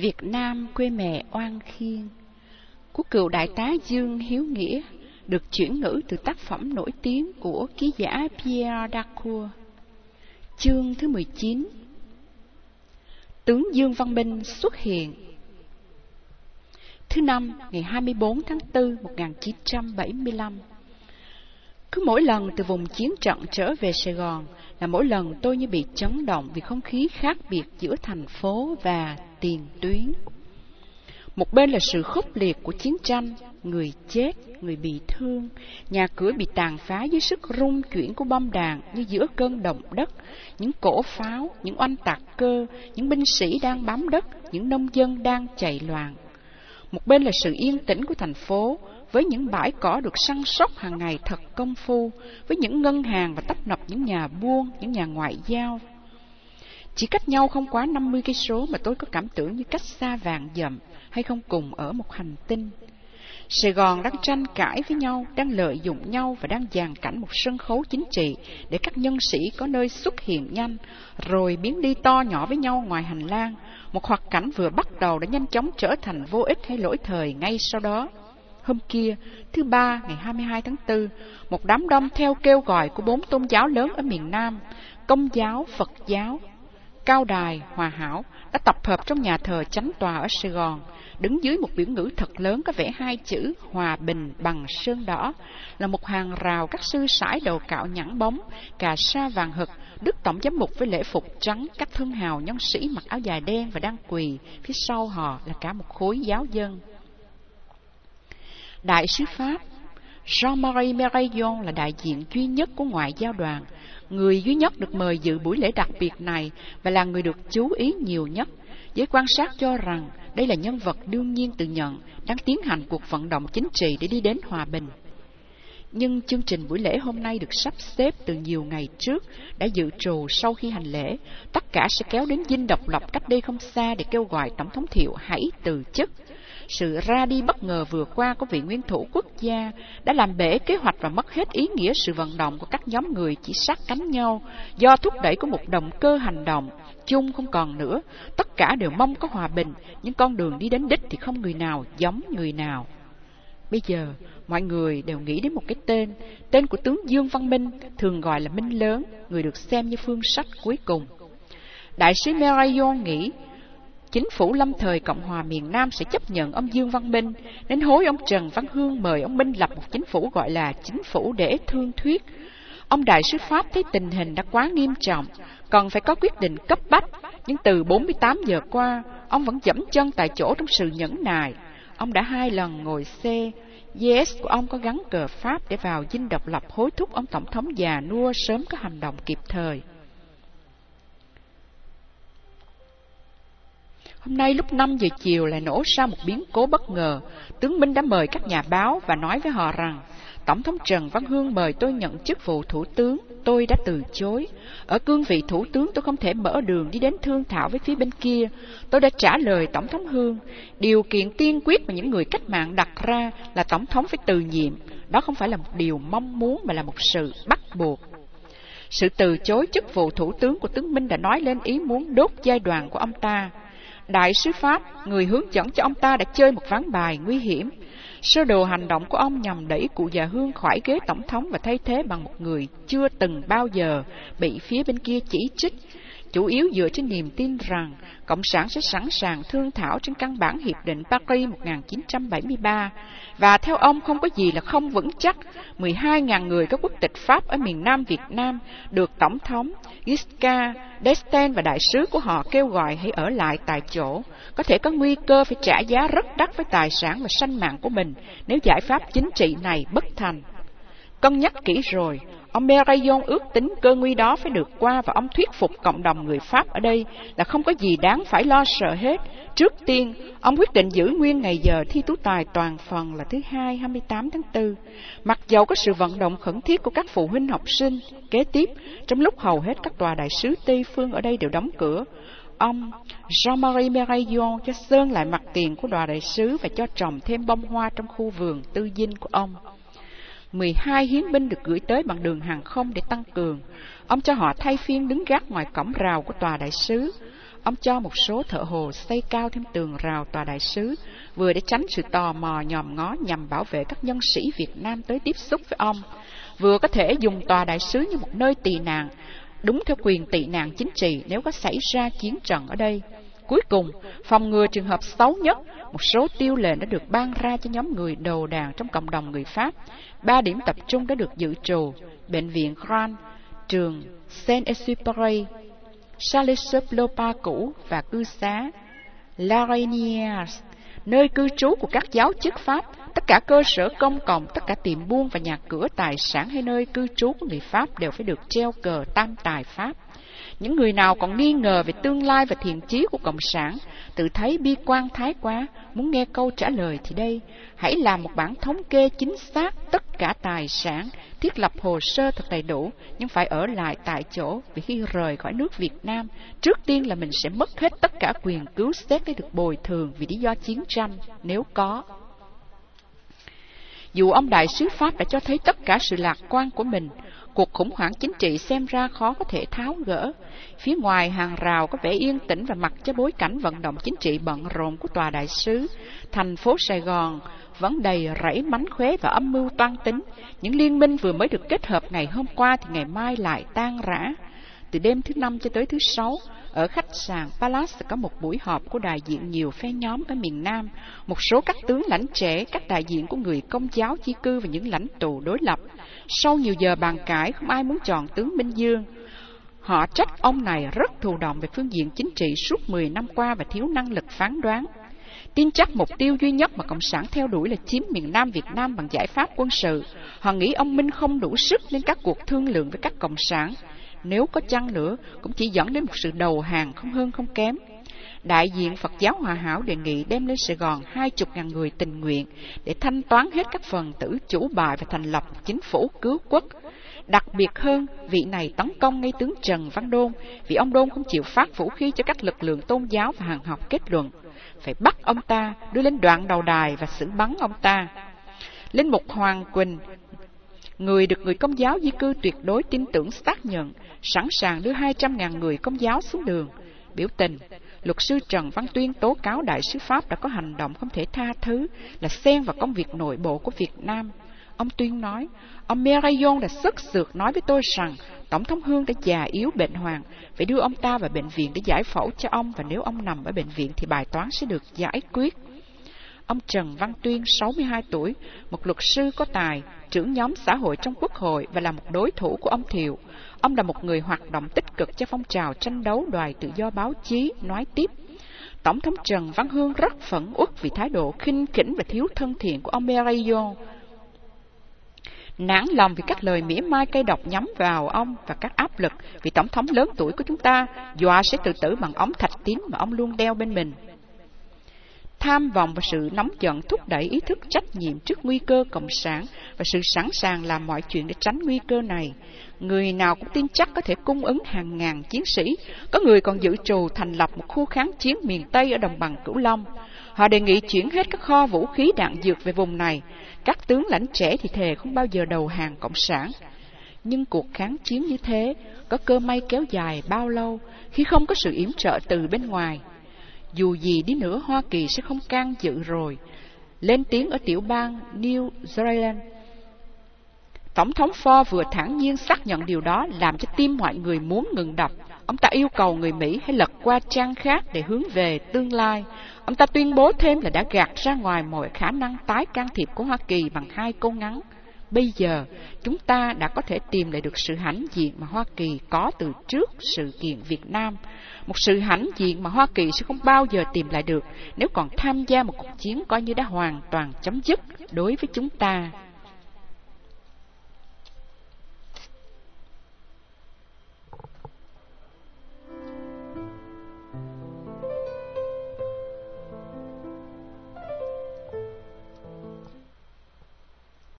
Việt Nam quê mẹ oan khiên. Của cựu đại tá Dương Hiếu Nghĩa được chuyển ngữ từ tác phẩm nổi tiếng của ký giả Pierre Dacour. Chương thứ 19 Tướng Dương Văn Minh xuất hiện. Thứ năm, ngày 24 tháng 4 1975 cứ mỗi lần từ vùng chiến trận trở về Sài Gòn là mỗi lần tôi như bị chấn động vì không khí khác biệt giữa thành phố và tiền tuyến. Một bên là sự khốc liệt của chiến tranh, người chết, người bị thương, nhà cửa bị tàn phá dưới sức rung chuyển của bom đạn như giữa cơn động đất, những cổ pháo, những oanh tạc cơ, những binh sĩ đang bám đất, những nông dân đang chạy loạn. Một bên là sự yên tĩnh của thành phố, với những bãi cỏ được săn sóc hàng ngày thật công phu, với những ngân hàng và tấp nập những nhà buôn, những nhà ngoại giao. Chỉ cách nhau không quá 50 cây số mà tôi có cảm tưởng như cách xa vàng dặm hay không cùng ở một hành tinh. Sài Gòn đang tranh cãi với nhau, đang lợi dụng nhau và đang dàn cảnh một sân khấu chính trị để các nhân sĩ có nơi xuất hiện nhanh, rồi biến đi to nhỏ với nhau ngoài hành lang. Một hoạt cảnh vừa bắt đầu đã nhanh chóng trở thành vô ích hay lỗi thời ngay sau đó. Hôm kia, thứ ba ngày 22 tháng 4, một đám đông theo kêu gọi của bốn tôn giáo lớn ở miền Nam, Công giáo, Phật giáo, Cao Đài, Hòa Hảo, đã tập hợp trong nhà thờ chánh tòa ở Sài Gòn, đứng dưới một biểu ngữ thật lớn có vẽ hai chữ Hòa Bình bằng sơn đỏ, là một hàng rào các sư sãi đầu cạo nhẵn bóng, cà sa vàng hực, Đức Tổng Giám mục với lễ phục trắng, các thương hào nhân sĩ mặc áo dài đen và đang quỳ, phía sau họ là cả một khối giáo dân. Đại sứ Pháp Jean-Marie Meraillon là đại diện duy nhất của ngoại giao đoàn, người duy nhất được mời dự buổi lễ đặc biệt này và là người được chú ý nhiều nhất. Giới quan sát cho rằng đây là nhân vật đương nhiên tự nhận đang tiến hành cuộc vận động chính trị để đi đến hòa bình. Nhưng chương trình buổi lễ hôm nay được sắp xếp từ nhiều ngày trước, đã dự trù sau khi hành lễ. Tất cả sẽ kéo đến dinh độc lập cách đây không xa để kêu gọi Tổng thống Thiệu hãy từ chức. Sự ra đi bất ngờ vừa qua của vị nguyên thủ quốc gia đã làm bể kế hoạch và mất hết ý nghĩa sự vận động của các nhóm người chỉ sát cánh nhau do thúc đẩy của một động cơ hành động chung không còn nữa. Tất cả đều mong có hòa bình, nhưng con đường đi đến đích thì không người nào giống người nào. Bây giờ, mọi người đều nghĩ đến một cái tên, tên của tướng Dương Văn Minh, thường gọi là Minh Lớn, người được xem như phương sách cuối cùng. Đại sứ Merayon nghĩ Chính phủ lâm thời Cộng hòa miền Nam sẽ chấp nhận ông Dương Văn Minh, nên hối ông Trần Văn Hương mời ông Minh lập một chính phủ gọi là chính phủ để thương thuyết. Ông đại sứ Pháp thấy tình hình đã quá nghiêm trọng, cần phải có quyết định cấp bách, nhưng từ 48 giờ qua, ông vẫn dẫm chân tại chỗ trong sự nhẫn nại. Ông đã hai lần ngồi xe, Yes của ông có gắn cờ Pháp để vào dinh độc lập hối thúc ông Tổng thống già nua sớm có hành động kịp thời. Hôm nay lúc 5 giờ chiều lại nổ ra một biến cố bất ngờ. Tướng Minh đã mời các nhà báo và nói với họ rằng Tổng thống Trần Văn Hương mời tôi nhận chức vụ thủ tướng, tôi đã từ chối. Ở cương vị thủ tướng tôi không thể mở đường đi đến thương thảo với phía bên kia. Tôi đã trả lời Tổng thống Hương, điều kiện tiên quyết mà những người cách mạng đặt ra là Tổng thống phải từ nhiệm. Đó không phải là một điều mong muốn mà là một sự bắt buộc. Sự từ chối chức vụ thủ tướng của tướng Minh đã nói lên ý muốn đốt giai đoạn của ông ta. Đại sứ Pháp, người hướng dẫn cho ông ta đã chơi một ván bài nguy hiểm. Sơ đồ hành động của ông nhằm đẩy cụ già Hương khỏi ghế tổng thống và thay thế bằng một người chưa từng bao giờ bị phía bên kia chỉ trích, chủ yếu dựa trên niềm tin rằng Cộng sản sẽ sẵn sàng thương thảo trên căn bản Hiệp định Paris 1973, và theo ông không có gì là không vững chắc. 12.000 người có quốc tịch Pháp ở miền Nam Việt Nam được Tổng thống Giscard d'Estaing và đại sứ của họ kêu gọi hãy ở lại tại chỗ, có thể có nguy cơ phải trả giá rất đắt với tài sản và sanh mạng của mình nếu giải pháp chính trị này bất thành. Cân nhắc kỹ rồi, Ông Merayon ước tính cơ nguy đó phải được qua và ông thuyết phục cộng đồng người Pháp ở đây là không có gì đáng phải lo sợ hết. Trước tiên, ông quyết định giữ nguyên ngày giờ thi tú tài toàn phần là thứ hai 28 tháng 4. Mặc dầu có sự vận động khẩn thiết của các phụ huynh học sinh, kế tiếp, trong lúc hầu hết các tòa đại sứ Tây phương ở đây đều đóng cửa, ông Jean-Marie Merayon cho sơn lại mặt tiền của tòa đại sứ và cho trồng thêm bông hoa trong khu vườn tư dinh của ông. 12 hiến binh được gửi tới bằng đường hàng không để tăng cường. Ông cho họ thay phiên đứng gác ngoài cổng rào của tòa đại sứ. ông cho một số thợ hồ xây cao thêm tường rào tòa đại sứ, vừa để tránh sự tò mò nhòm ngó nhằm bảo vệ các nhân sĩ Việt Nam tới tiếp xúc với ông, vừa có thể dùng tòa đại sứ như một nơi tị nạn, đúng theo quyền tị nạn chính trị nếu có xảy ra chiến trận ở đây. Cuối cùng, phòng ngừa trường hợp xấu nhất, một số tiêu lệnh đã được ban ra cho nhóm người đầu đàn trong cộng đồng người Pháp. Ba điểm tập trung đã được dự trù, bệnh viện Grand, trường Saint-Exupéry, Charles Lopa cũ và cư xá La Reynière, nơi cư trú của các giáo chức Pháp, cả cơ sở công cộng, tất cả tiệm buôn và nhà cửa tài sản hay nơi cư trú của người Pháp đều phải được treo cờ tam tài Pháp. Những người nào còn nghi ngờ về tương lai và thiện chí của Cộng sản, tự thấy bi quan thái quá, muốn nghe câu trả lời thì đây, hãy làm một bản thống kê chính xác tất cả tài sản, thiết lập hồ sơ thật đầy đủ, nhưng phải ở lại tại chỗ vì khi rời khỏi nước Việt Nam, trước tiên là mình sẽ mất hết tất cả quyền cứu xét để được bồi thường vì lý do chiến tranh, nếu có. Dù ông đại sứ Pháp đã cho thấy tất cả sự lạc quan của mình, cuộc khủng hoảng chính trị xem ra khó có thể tháo gỡ. Phía ngoài hàng rào có vẻ yên tĩnh và mặc cho bối cảnh vận động chính trị bận rộn của tòa đại sứ. Thành phố Sài Gòn vẫn đầy rẫy mánh khóe và âm mưu toan tính. Những liên minh vừa mới được kết hợp ngày hôm qua thì ngày mai lại tan rã. Từ đêm thứ năm cho tới thứ sáu, ở khách sạn Palace có một buổi họp của đại diện nhiều phe nhóm ở miền Nam, một số các tướng lãnh trẻ, các đại diện của người công giáo di cư và những lãnh tụ đối lập. Sau nhiều giờ bàn cãi, không ai muốn chọn tướng Minh Dương. Họ trách ông này rất thụ động về phương diện chính trị suốt 10 năm qua và thiếu năng lực phán đoán. Tin chắc mục tiêu duy nhất mà Cộng sản theo đuổi là chiếm miền Nam Việt Nam bằng giải pháp quân sự. Họ nghĩ ông Minh không đủ sức lên các cuộc thương lượng với các Cộng sản nếu có chăng nữa cũng chỉ dẫn đến một sự đầu hàng không hơn không kém. Đại diện Phật giáo Hòa Hảo đề nghị đem lên Sài Gòn hai chục ngàn người tình nguyện để thanh toán hết các phần tử chủ bài và thành lập chính phủ cứu quốc. Đặc biệt hơn, vị này tấn công ngay tướng Trần Văn Đôn vì ông Đôn không chịu phát vũ khí cho các lực lượng tôn giáo và hàng học kết luận. Phải bắt ông ta, đưa lên đoạn đầu đài và xử bắn ông ta. Linh mục Hoàng Quỳnh Người được người công giáo di cư tuyệt đối tin tưởng xác nhận, sẵn sàng đưa 200.000 người công giáo xuống đường. Biểu tình, luật sư Trần Văn Tuyên tố cáo đại sứ Pháp đã có hành động không thể tha thứ là xen vào công việc nội bộ của Việt Nam. Ông Tuyên nói, ông Merayon đã sức sượt nói với tôi rằng Tổng thống Hương đã già yếu bệnh hoàng, phải đưa ông ta vào bệnh viện để giải phẫu cho ông và nếu ông nằm ở bệnh viện thì bài toán sẽ được giải quyết. Ông Trần Văn Tuyên, 62 tuổi, một luật sư có tài, trưởng nhóm xã hội trong quốc hội và là một đối thủ của ông Thiệu. Ông là một người hoạt động tích cực cho phong trào tranh đấu đòi tự do báo chí, nói tiếp. Tổng thống Trần Văn Hương rất phẫn uất vì thái độ khinh khỉnh và thiếu thân thiện của ông Merayo. Nản lòng vì các lời mỉa mai cây độc nhắm vào ông và các áp lực vì tổng thống lớn tuổi của chúng ta dọa sẽ tự tử bằng ống thạch tín mà ông luôn đeo bên mình. Tham vọng và sự nóng giận thúc đẩy ý thức trách nhiệm trước nguy cơ cộng sản và sự sẵn sàng làm mọi chuyện để tránh nguy cơ này. Người nào cũng tin chắc có thể cung ứng hàng ngàn chiến sĩ, có người còn dự trù thành lập một khu kháng chiến miền Tây ở đồng bằng Cửu Long. Họ đề nghị chuyển hết các kho vũ khí đạn dược về vùng này. Các tướng lãnh trẻ thì thề không bao giờ đầu hàng cộng sản. Nhưng cuộc kháng chiến như thế có cơ may kéo dài bao lâu khi không có sự yểm trợ từ bên ngoài. Dù gì đi nữa Hoa Kỳ sẽ không can dự rồi. Lên tiếng ở tiểu bang New Zealand. Tổng thống Ford vừa thẳng nhiên xác nhận điều đó, làm cho tim mọi người muốn ngừng đập. Ông ta yêu cầu người Mỹ hãy lật qua trang khác để hướng về tương lai. Ông ta tuyên bố thêm là đã gạt ra ngoài mọi khả năng tái can thiệp của Hoa Kỳ bằng hai câu ngắn. Bây giờ, chúng ta đã có thể tìm lại được sự hãnh diện mà Hoa Kỳ có từ trước sự kiện Việt Nam. Một sự hãnh diện mà Hoa Kỳ sẽ không bao giờ tìm lại được nếu còn tham gia một cuộc chiến coi như đã hoàn toàn chấm dứt đối với chúng ta.